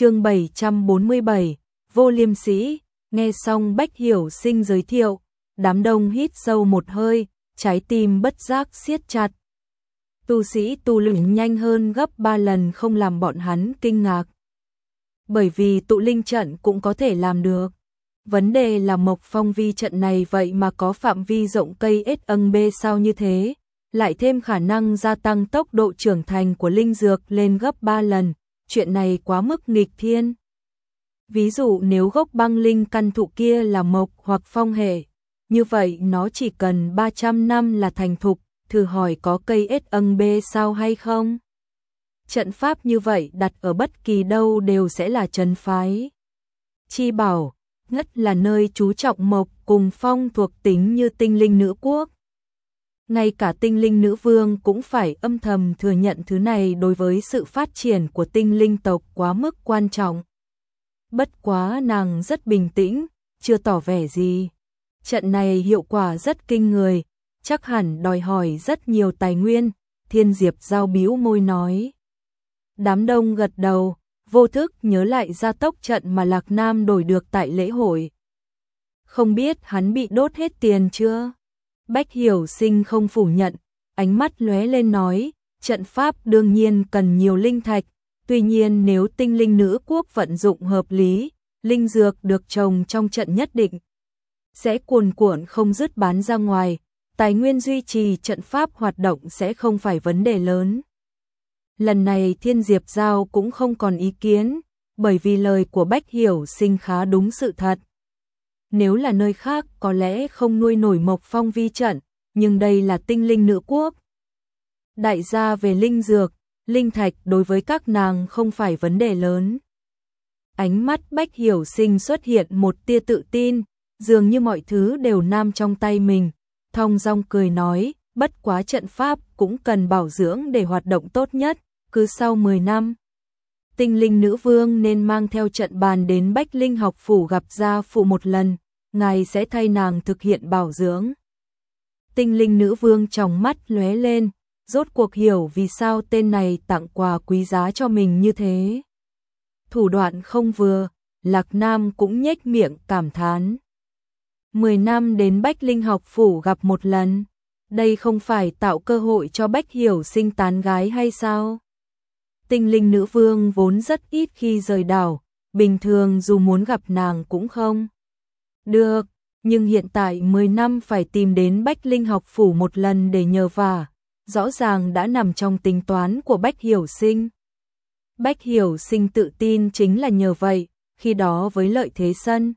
chương 747, vô liêm sĩ, nghe xong Bách Hiểu sinh giới thiệu, đám đông hít sâu một hơi, trái tim bất giác siết chặt. Tu sĩ tu luyện nhanh hơn gấp 3 lần không làm bọn hắn kinh ngạc. Bởi vì tụ linh trận cũng có thể làm được. Vấn đề là mộc phong vi trận này vậy mà có phạm vi rộng cây ết âng bê sao như thế, lại thêm khả năng gia tăng tốc độ trưởng thành của linh dược lên gấp 3 lần, chuyện này quá mức nghịch thiên. Ví dụ nếu gốc băng linh căn thụ kia là mộc hoặc phong hệ, như vậy nó chỉ cần 300 năm là thành thục, thử hỏi có cây ết âng bê sao hay không? Trận pháp như vậy đặt ở bất kỳ đâu đều sẽ là trấn phái. Chi bảo, nhất là nơi chú trọng mộc cùng phong thuộc tính như tinh linh nữ quốc. Ngay cả tinh linh nữ vương cũng phải âm thầm thừa nhận thứ này đối với sự phát triển của tinh linh tộc quá mức quan trọng. Bất quá nàng rất bình tĩnh, chưa tỏ vẻ gì. Trận này hiệu quả rất kinh người, chắc hẳn đòi hỏi rất nhiều tài nguyên, thiên diệp giao biếu môi nói. Đám đông gật đầu, vô thức nhớ lại gia tốc trận mà Lạc Nam đổi được tại lễ hội. Không biết hắn bị đốt hết tiền chưa? Bách Hiểu Sinh không phủ nhận, ánh mắt lóe lên nói, trận pháp đương nhiên cần nhiều linh thạch, tuy nhiên nếu tinh linh nữ quốc vận dụng hợp lý, linh dược được trồng trong trận nhất định sẽ cuồn cuộn không dứt bán ra ngoài, tài nguyên duy trì trận pháp hoạt động sẽ không phải vấn đề lớn. Lần này Thiên Diệp Giao cũng không còn ý kiến, bởi vì lời của Bách Hiểu sinh khá đúng sự thật. Nếu là nơi khác có lẽ không nuôi nổi mộc phong vi trận, nhưng đây là tinh linh nữ quốc. Đại gia về linh dược, linh thạch đối với các nàng không phải vấn đề lớn. Ánh mắt Bách Hiểu sinh xuất hiện một tia tự tin, dường như mọi thứ đều nam trong tay mình, thong dong cười nói, bất quá trận pháp cũng cần bảo dưỡng để hoạt động tốt nhất, cứ sau 10 năm. Tinh linh nữ vương nên mang theo trận bàn đến Bách Linh học phủ gặp gia phụ một lần, ngài sẽ thay nàng thực hiện bảo dưỡng. Tinh linh nữ vương trong mắt lóe lên, rốt cuộc hiểu vì sao tên này tặng quà quý giá cho mình như thế. Thủ đoạn không vừa, Lạc Nam cũng nhếch miệng cảm thán. 10 năm đến Bách Linh học phủ gặp một lần, đây không phải tạo cơ hội cho Bách Hiểu sinh tán gái hay sao? Tinh linh nữ vương vốn rất ít khi rời đảo, bình thường dù muốn gặp nàng cũng không. Được, nhưng hiện tại 10 năm phải tìm đến Bách Linh học phủ một lần để nhờ vả, rõ ràng đã nằm trong tính toán của Bách Hiểu sinh. Bách Hiểu sinh tự tin chính là nhờ vậy, khi đó với lợi thế sân.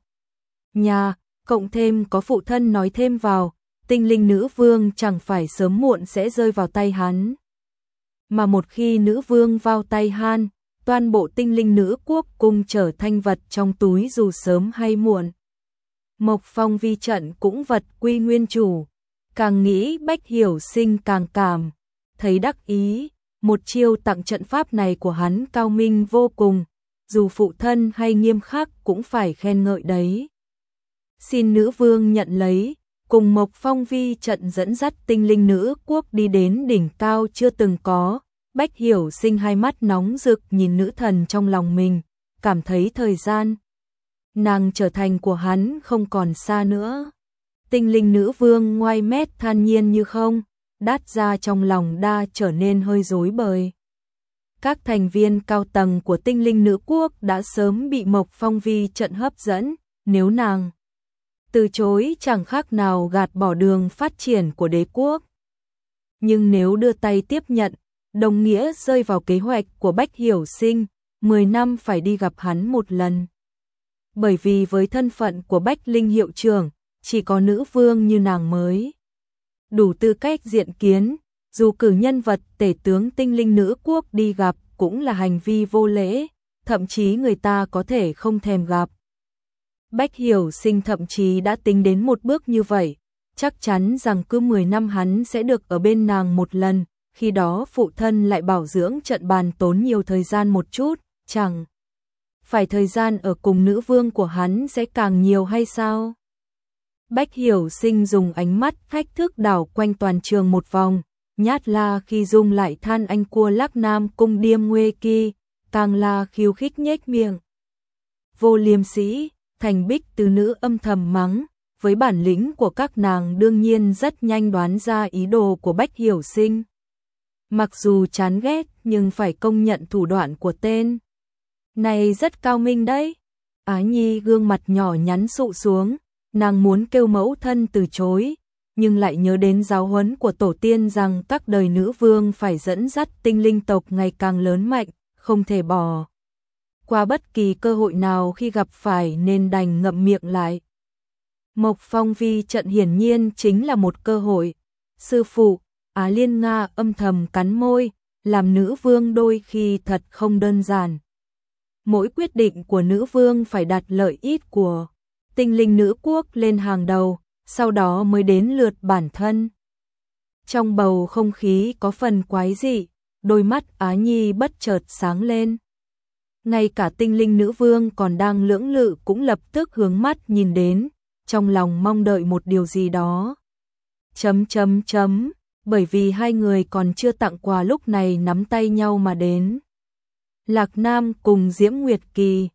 Nhà, cộng thêm có phụ thân nói thêm vào, tinh linh nữ vương chẳng phải sớm muộn sẽ rơi vào tay hắn. Mà một khi nữ vương vào tay han, toàn bộ tinh linh nữ quốc cùng trở thành vật trong túi dù sớm hay muộn. Mộc phong vi trận cũng vật quy nguyên chủ, càng nghĩ bách hiểu sinh càng cảm, thấy đắc ý, một chiêu tặng trận pháp này của hắn cao minh vô cùng, dù phụ thân hay nghiêm khắc cũng phải khen ngợi đấy. Xin nữ vương nhận lấy, cùng Mộc Phong Vi trận dẫn dắt tinh linh nữ quốc đi đến đỉnh cao chưa từng có. Bách Hiểu sinh hai mắt nóng rực nhìn nữ thần trong lòng mình, cảm thấy thời gian nàng trở thành của hắn không còn xa nữa. Tinh linh nữ vương ngoài mét than nhiên như không, đát ra trong lòng đa trở nên hơi rối bời. Các thành viên cao tầng của tinh linh nữ quốc đã sớm bị Mộc Phong Vi trận hấp dẫn, nếu nàng từ chối chẳng khác nào gạt bỏ đường phát triển của đế quốc. Nhưng nếu đưa tay tiếp nhận, đồng nghĩa rơi vào kế hoạch của Bách Hiểu Sinh, 10 năm phải đi gặp hắn một lần. Bởi vì với thân phận của Bách Linh hiệu trưởng, chỉ có nữ vương như nàng mới. Đủ tư cách diện kiến, dù cử nhân vật tể tướng tinh linh nữ quốc đi gặp cũng là hành vi vô lễ, thậm chí người ta có thể không thèm gặp. Bách Hiểu Sinh thậm chí đã tính đến một bước như vậy, chắc chắn rằng cứ 10 năm hắn sẽ được ở bên nàng một lần, khi đó phụ thân lại bảo dưỡng trận bàn tốn nhiều thời gian một chút, chẳng phải thời gian ở cùng nữ vương của hắn sẽ càng nhiều hay sao? Bách Hiểu Sinh dùng ánh mắt thách thức đảo quanh toàn trường một vòng, nhát la khi dung lại than anh cua lắc nam cung điêm nguê kỳ, càng la khiêu khích nhếch miệng. Vô liêm sĩ, thành bích từ nữ âm thầm mắng, với bản lĩnh của các nàng đương nhiên rất nhanh đoán ra ý đồ của Bách Hiểu Sinh. Mặc dù chán ghét nhưng phải công nhận thủ đoạn của tên. Này rất cao minh đấy. Á Nhi gương mặt nhỏ nhắn sụ xuống, nàng muốn kêu mẫu thân từ chối, nhưng lại nhớ đến giáo huấn của tổ tiên rằng các đời nữ vương phải dẫn dắt tinh linh tộc ngày càng lớn mạnh, không thể bỏ qua bất kỳ cơ hội nào khi gặp phải nên đành ngậm miệng lại. Mộc Phong Vi trận hiển nhiên chính là một cơ hội. Sư phụ, Á Liên Nga âm thầm cắn môi, làm nữ vương đôi khi thật không đơn giản. Mỗi quyết định của nữ vương phải đặt lợi ích của tinh linh nữ quốc lên hàng đầu, sau đó mới đến lượt bản thân. Trong bầu không khí có phần quái dị, đôi mắt Á Nhi bất chợt sáng lên. Ngay cả tinh linh nữ vương còn đang lưỡng lự cũng lập tức hướng mắt nhìn đến, trong lòng mong đợi một điều gì đó. Chấm chấm chấm, bởi vì hai người còn chưa tặng quà lúc này nắm tay nhau mà đến. Lạc Nam cùng Diễm Nguyệt Kỳ